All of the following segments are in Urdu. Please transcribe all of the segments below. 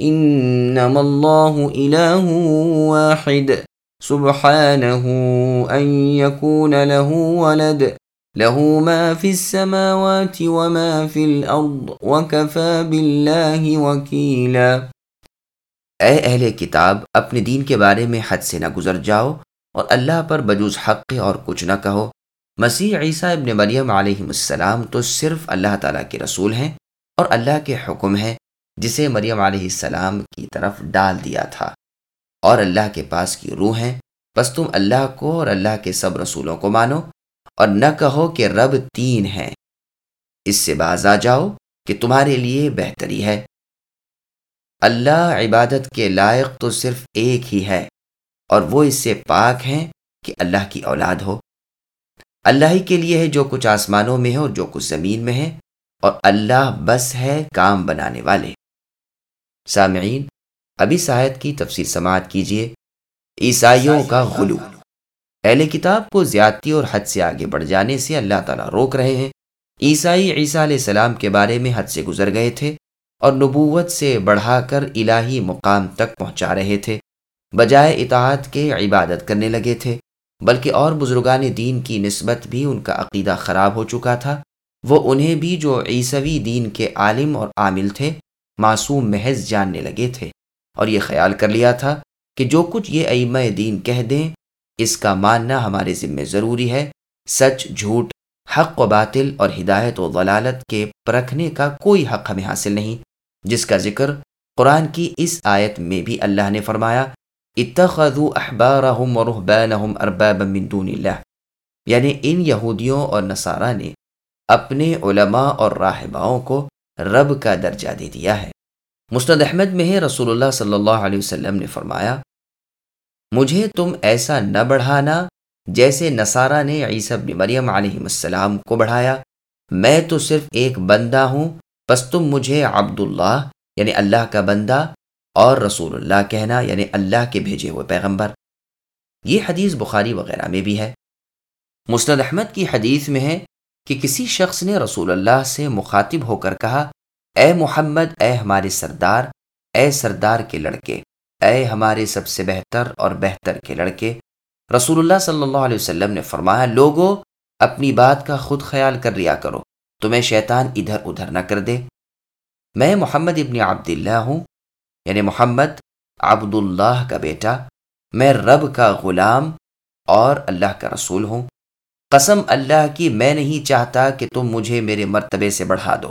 انما الله اله واحد. سبحانه ان يكون له ولد. له ما في السماوات وما في الارض وكفى بالله وكيلا. اے اہل کتاب، اپنے دین کے بارے میں حد سے نہ گزر جاؤ اور اللہ پر بجوز حق اور کچھ نہ کہو. مسیح عیسیٰ ابن مریم علیہ السلام تو صرف اللہ تعالیٰ کے رسول ہیں اور اللہ کے حکم ہے جسے مریم علیہ السلام کی طرف ڈال دیا تھا۔ اور اللہ کے پاس کی روح ہیں بس تم اللہ کو اور اللہ کے سب رسولوں کو مانو اور نہ کہو کہ رب تین ہیں۔ اس سے باز آ جاؤ کہ تمہارے لیے بہتری ہے۔ اللہ عبادت کے لائق تو صرف ایک ہی ہے اور وہ اس سے پاک ہیں کہ اللہ کی اولاد ہو۔ اللہ ہی کے لیے ہے جو کچھ آسمانوں میں ہے اور جو کچھ زمین میں ہے اور اللہ بس ہے کام بنانے والے۔ سامعین، ابھی ساحت کی تفصیل سماعت کیجیے عیسائیوں کا غلو۔ اہل کتاب کو زیادتی اور حد سے آگے بڑھ جانے سے اللہ تعالیٰ روک رہے ہیں۔ عیسائی عیسیٰ علیہ السلام کے بارے میں حد سے گزر گئے تھے اور نبوت سے بڑھا کر الہی مقام تک پہنچا رہے تھے۔ بجائے اطاعت کے عبادت کرنے لگے تھے، بلکہ اور بزرگان دین کی نسبت بھی ان کا عقیدہ خراب ہو چکا تھا۔ وہ انہیں بھی جو عیسوی دین کے عالم اور عامل تھے معصوم محض جاننے لگے تھے اور یہ خیال کر لیا تھا کہ جو کچھ یہ ائمہ دین کہہ دیں، اس کا ماننا ہمارے ذمے ضروری ہے۔ سچ، جھوٹ، حق و باطل اور ہدایت و ضلالت کے پرکھنے کا کوئی حق ہمیں حاصل نہیں۔ جس کا ذکر قرآن کی اس آیت میں بھی اللہ نے فرمایا، اتخذوا احبارهم ورهبانهم اربابا من دون اللہ۔ یعنی ان یہودیوں اور نصارہ نے اپنے علماء اور راہباؤں کو رب کا درجہ دے دیا ہے۔ مستد احمد میں ہے، رسول اللہ صلی اللہ علیہ وسلم نے فرمایا، مجھے تم ایسا نہ بڑھانا جیسے نصارہ نے عیسی بن مریم علیہ السلام کو بڑھایا۔ میں تو صرف ایک بندہ ہوں، بس تم مجھے عبداللہ یعنی اللہ کا بندہ، اور رسول اللہ کہنا یعنی اللہ کے بھیجے ہوئے پیغمبر۔ یہ حدیث بخاری وغیرہ میں بھی ہے۔ مسند احمد کی حدیث میں ہے کہ کسی شخص نے رسول اللہ سے مخاطب ہو کر کہا، اے محمد، اے ہمارے سردار، اے سردار کے لڑکے، اے ہمارے سب سے بہتر اور بہتر کے لڑکے۔ رسول اللہ صلی اللہ علیہ وسلم نے فرمایا، لوگو، اپنی بات کا خود خیال کر لیا کرو، تمہیں شیطان ادھر ادھر نہ کر دے۔ میں محمد ابن عبداللہ ہوں یعنی محمد، عبداللہ کا بیٹا، میں رب کا غلام اور اللہ کا رسول ہوں۔ قسم اللہ کی میں نہیں چاہتا کہ تم مجھے میرے مرتبے سے بڑھا دو۔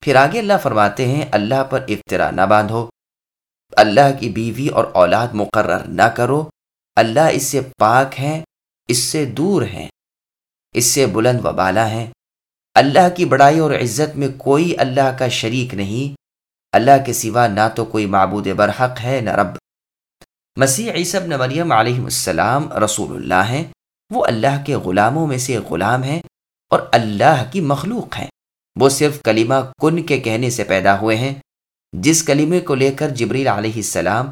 پھر آگے اللہ فرماتے ہیں، اللہ پر افطرا نہ باندھو۔ اللہ کی بیوی اور اولاد مقرر نہ کرو۔ اللہ اس سے پاک ہیں، اس سے دور ہیں۔ اس سے بلند و بالا ہیں۔ اللہ کی بڑائی اور عزت میں کوئی اللہ کا شریک نہیں۔ اللہ کے سوا نہ تو کوئی معبود برحق ہے، نہ رب۔ مسیح عیسب نے مریم علیہ السلام رسول اللہ ہیں۔ وہ اللہ کے غلاموں میں سے غلام ہیں اور اللہ کی مخلوق ہیں۔ وہ صرف کلمہ کن کے کہنے سے پیدا ہوئے ہیں، جس کلمے کو لے کر جبریل علیہ السلام،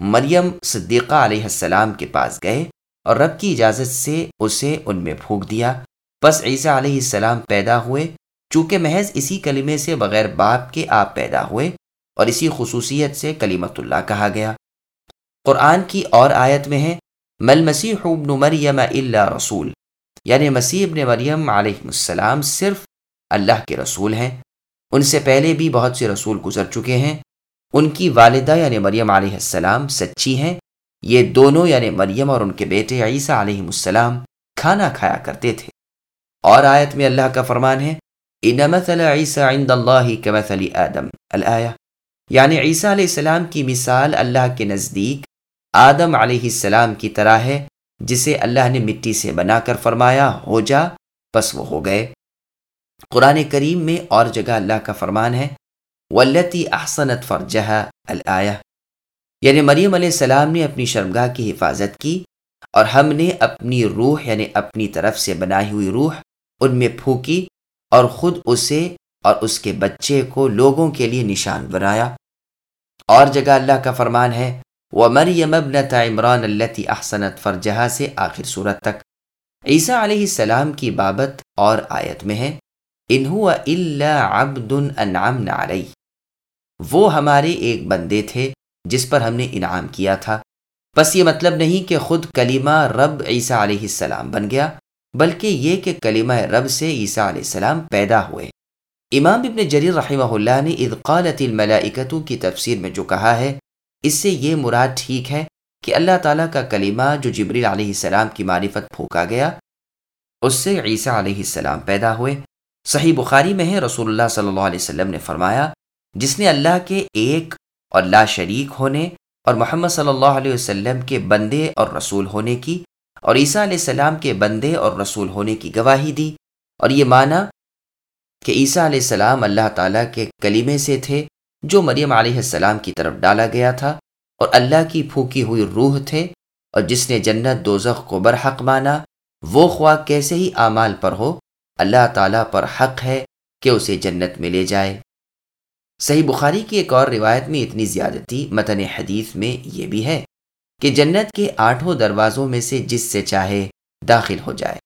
مریم صدیقہ علیہ السلام کے پاس گئے اور رب کی اجازت سے اسے ان میں پھونک دیا۔ بس عیسیٰ علیہ السلام پیدا ہوئے، چونکہ محض اسی کلمے سے بغیر باپ کے آپ پیدا ہوئے اور اسی خصوصیت سے کلیمت اللہ کہا گیا۔ قرآن کی اور آیت میں ہے مل مسیح ابن مریم اللہ رسول. یعنی مسیح ابن مریم علیہ السلام صرف اللہ کے رسول ہیں. ان سے پہلے بھی بہت سے رسول گزر چکے ہیں. ان کی والدہ یعنی مریم علیہ السلام سچی ہیں. یہ دونوں یعنی مریم اور ان کے بیٹے عیسیٰ علیہ السلام کھانا کھایا کرتے تھے. اور آیت میں اللہ کا فرمان ہے عیسیٰ عند اللہ کمثل آدم الآیہ. یعنی عیسیٰ علیہ السلام کی مثال اللہ کے نزدیک آدم علیہ السلام کی طرح ہے، جسے اللہ نے مٹی سے بنا کر فرمایا، ہو جا، بس وہ ہو گئے۔ قرآن کریم میں اور جگہ اللہ کا فرمان ہے ولتی احسنت فرجہ الآیہ یعنی مریم علیہ السلام نے اپنی شرمگاہ کی حفاظت کی اور ہم نے اپنی روح یعنی اپنی طرف سے بنائی ہوئی روح، ان میں پھونکی اور خود اسے اور اس کے بچے کو لوگوں کے لیے نشان بنایا۔ اور جگہ اللہ کا فرمان ہے وہ مریم ابنت عمران اللہ احسنت فرجہا سے آخر صورت تک۔ عیسیٰ علیہ السلام کی بابت اور آیت میں ہے انہو اللہ عبد انعمنا علیہ۔ وہ ہمارے ایک بندے تھے جس پر ہم نے انعام کیا تھا۔ بس یہ مطلب نہیں کہ خود کلیمہ رب عیسیٰ علیہ السلام بن گیا، بلکہ یہ کہ کلیمہ رب سے عیسیٰ علیہ السلام پیدا ہوئے۔ امام ابن جریر رحمہ اللہ نے ادقالت الملائکتو کی تفسیر میں جو کہا ہے اس سے یہ مراد ٹھیک ہے کہ اللہ تعالیٰ کا کلمہ جو جبریل علیہ السلام کی معرفت پھونکا گیا، اس سے عیسیٰ علیہ السلام پیدا ہوئے۔ صحیح بخاری میں ہے، رسول اللہ صلی اللہ علیہ وسلم نے فرمایا، جس نے اللہ کے ایک اور لا شریک ہونے اور محمد صلی اللہ علیہ وسلم کے بندے اور رسول ہونے کی اور عیسیٰ علیہ السلام کے بندے اور رسول ہونے کی گواہی دی۔ اور یہ مانا کہ عیسیٰ علیہ السلام اللہ تعالیٰ کے کلیمے سے تھے جو مریم علیہ السلام کی طرف ڈالا گیا تھا اور اللہ کی پھوکی ہوئی روح تھے اور جس نے جنت دوزخ کو برحق مانا، وہ خواہ کیسے ہی اعمال پر ہو، اللہ تعالیٰ پر حق ہے کہ اسے جنت میں لے جائے۔ صحیح بخاری کی ایک اور روایت میں اتنی زیادتی متن حدیث میں یہ بھی ہے کہ جنت کے آٹھوں دروازوں میں سے جس سے چاہے داخل ہو جائے۔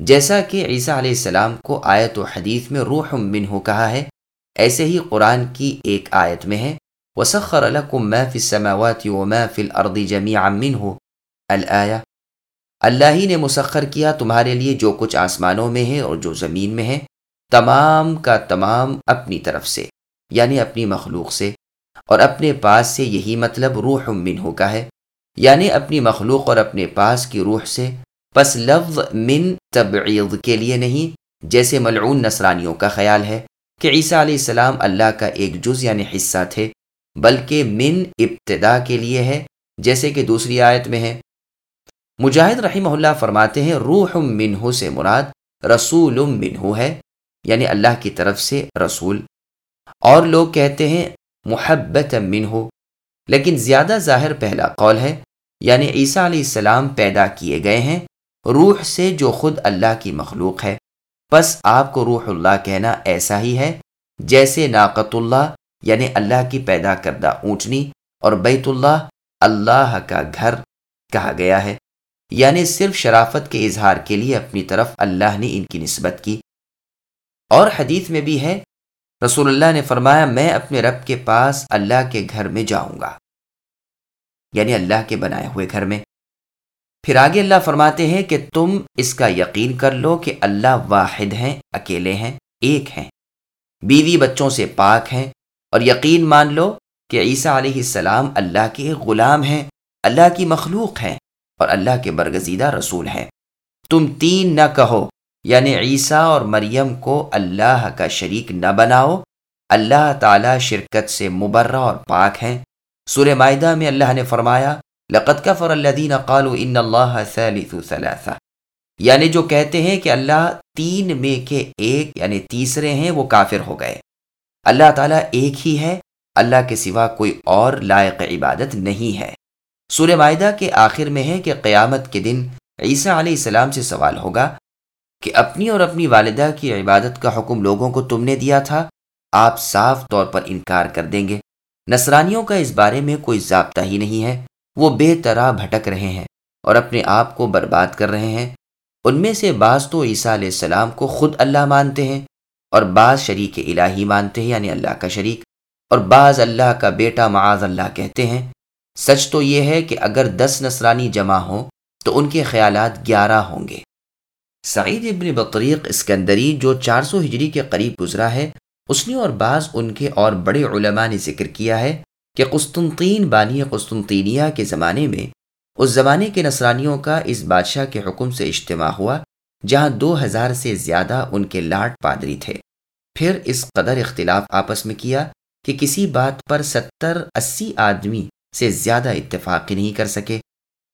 جیسا کہ عیسیٰ علیہ السلام کو آیت و حدیث میں روح من ہو کہا ہے ایسے ہی قرآن کی ایک آیت میں ہے، وسخر لكم ما في السماوات وما في الارض جميعا منه۔ الايه اللہ ہی نے مسخر کیا تمہارے لیے جو کچھ آسمانوں میں ہے اور جو زمین میں ہے، تمام کا تمام اپنی طرف سے یعنی اپنی مخلوق سے۔ اور اپنے پاس سے یہی مطلب روح منہ کا ہے یعنی اپنی مخلوق اور اپنے پاس کی روح سے۔ پس لفظ من تبعیض کے لیے نہیں، جیسے ملعون نصرانیوں کا خیال ہے۔ کہ عیسیٰ علیہ السلام اللہ کا ایک جز یعنی حصہ تھے، بلکہ من ابتدا کے لیے ہے، جیسے کہ دوسری آیت میں ہے۔ مجاہد رحمہ اللہ فرماتے ہیں، روح منہ سے مراد رسول منہ ہے یعنی اللہ کی طرف سے رسول۔ اور لوگ کہتے ہیں، محبت منہ۔ لیکن زیادہ ظاہر پہلا قول ہے یعنی عیسیٰ علیہ السلام پیدا کیے گئے ہیں، روح سے جو خود اللہ کی مخلوق ہے۔ بس آپ کو روح اللہ کہنا ایسا ہی ہے جیسے ناقت اللہ یعنی اللہ کی پیدا کردہ اونٹنی اور بیت اللہ اللہ کا گھر کہا گیا ہے۔ یعنی صرف شرافت کے اظہار کے لیے اپنی طرف اللہ نے ان کی نسبت کی۔ اور حدیث میں بھی ہے، رسول اللہ نے فرمایا، میں اپنے رب کے پاس اللہ کے گھر میں جاؤں گا۔ یعنی اللہ کے بنائے ہوئے گھر میں۔ پھر آگے اللہ فرماتے ہیں کہ تم اس کا یقین کر لو کہ اللہ واحد ہیں، اکیلے ہیں، ایک ہیں۔ بیوی بچوں سے پاک ہیں اور یقین مان لو کہ عیسیٰ علیہ السلام اللہ کے غلام ہیں، اللہ کی مخلوق ہیں اور اللہ کے برگزیدہ رسول ہیں۔ تم تین نہ کہو یعنی عیسیٰ اور مریم کو اللہ کا شریک نہ بناؤ۔ اللہ تعالی شرکت سے مبرہ اور پاک ہیں۔ سور معدہ میں اللہ نے فرمایا لقت کفر الذین قالوا ان اللہ ثالث ثلاثہ یعنی جو کہتے ہیں کہ اللہ تین میں کے ایک یعنی تیسرے ہیں، وہ کافر ہو گئے۔ اللہ تعالیٰ ایک ہی ہے، اللہ کے سوا کوئی اور لائق عبادت نہیں ہے۔ سورہ معدہ کے آخر میں ہے کہ قیامت کے دن عیسیٰ علیہ السلام سے سوال ہوگا کہ اپنی اور اپنی والدہ کی عبادت کا حکم لوگوں کو تم نے دیا تھا؟ آپ صاف طور پر انکار کر دیں گے۔ نصرانیوں کا اس بارے میں کوئی ضابطہ ہی نہیں ہے۔ وہ بے طرح بھٹک رہے ہیں اور اپنے آپ کو برباد کر رہے ہیں۔ ان میں سے بعض تو عیسیٰ علیہ السلام کو خود اللہ مانتے ہیں اور بعض شریک الہی مانتے ہیں یعنی اللہ کا شریک، اور بعض اللہ کا بیٹا معاذ اللہ کہتے ہیں۔ سچ تو یہ ہے کہ اگر دس نصرانی جمع ہوں تو ان کے خیالات گیارہ ہوں گے۔ سعید ابن بطریق اسکندری، جو چار سو ہجری کے قریب گزرا ہے، اس نے اور بعض ان کے اور بڑے علماء نے ذکر کیا ہے۔ کہ قسطنطین بانی قسطنطینیہ کے زمانے میں، اس زمانے کے نصرانیوں کا اس بادشاہ کے حکم سے اجتماع ہوا، جہاں دو ہزار سے زیادہ ان کے لاٹ پادری تھے۔ پھر اس قدر اختلاف آپس میں کیا کہ کسی بات پر ستر اسی آدمی سے زیادہ اتفاق نہیں کر سکے۔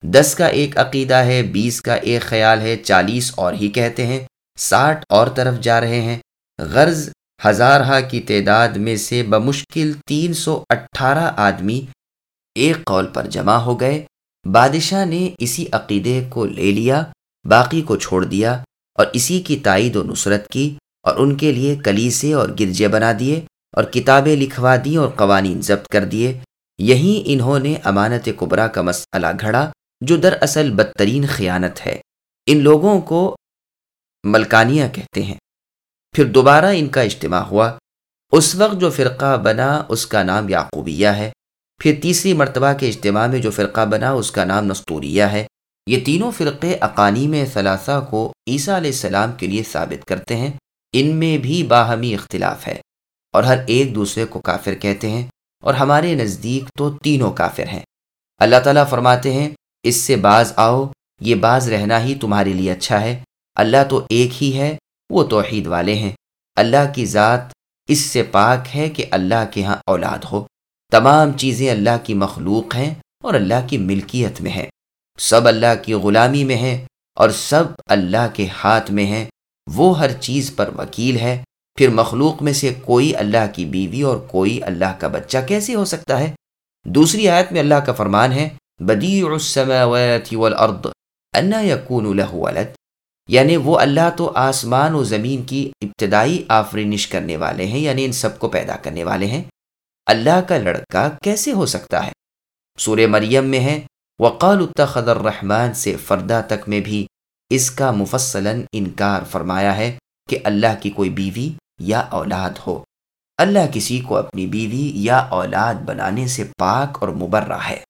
دس کا ایک عقیدہ ہے، بیس کا ایک خیال ہے، چالیس اور ہی کہتے ہیں، ساٹھ اور طرف جا رہے ہیں۔ غرض ہزارہ کی تعداد میں سے بمشکل تین سو اٹھارہ آدمی ایک قول پر جمع ہو گئے۔ بادشاہ نے اسی عقیدے کو لے لیا، باقی کو چھوڑ دیا اور اسی کی تائید و نصرت کی اور ان کے لیے کلیسے اور گرجے بنا دیے اور کتابیں لکھوا دی اور قوانین ضبط کر دیے۔ یہی انہوں نے امانت قبرا کا مسئلہ گھڑا، جو دراصل بدترین خیانت ہے۔ ان لوگوں کو ملکانیہ کہتے ہیں۔ پھر دوبارہ ان کا اجتماع ہوا۔ اس وقت جو فرقہ بنا اس کا نام یعقوبیہ ہے۔ پھر تیسری مرتبہ کے اجتماع میں جو فرقہ بنا اس کا نام نستوریہ ہے۔ یہ تینوں فرقے اقانیم ثلاثہ کو عیسیٰ علیہ السلام کے لیے ثابت کرتے ہیں۔ ان میں بھی باہمی اختلاف ہے۔ اور ہر ایک دوسرے کو کافر کہتے ہیں۔ اور ہمارے نزدیک تو تینوں کافر ہیں۔ اللہ تعالیٰ فرماتے ہیں، اس سے باز آؤ، یہ باز رہنا ہی تمہارے لیے اچھا ہے۔ اللہ تو ایک ہی ہے۔ وہ توحید والے ہیں۔ اللہ کی ذات اس سے پاک ہے کہ اللہ کے ہاں اولاد ہو۔ تمام چیزیں اللہ کی مخلوق ہیں اور اللہ کی ملکیت میں ہیں۔ سب اللہ کی غلامی میں ہیں اور سب اللہ کے ہاتھ میں ہیں۔ وہ ہر چیز پر وکیل ہے۔ پھر مخلوق میں سے کوئی اللہ کی بیوی اور کوئی اللہ کا بچہ کیسے ہو سکتا ہے؟ دوسری آیت میں اللہ کا فرمان ہے، بدیع السماوات والارض، انا یکون له ولد۔ یعنی وہ اللہ تو آسمان و زمین کی ابتدائی آفرینش کرنے والے ہیں یعنی ان سب کو پیدا کرنے والے ہیں۔ اللہ کا لڑکا کیسے ہو سکتا ہے؟ سورہ مریم میں ہے وقال اتخذ الرحمن، سے فردہ تک میں بھی اس کا مفصلاً انکار فرمایا ہے کہ اللہ کی کوئی بیوی یا اولاد ہو۔ اللہ کسی کو اپنی بیوی یا اولاد بنانے سے پاک اور مبرہ ہے۔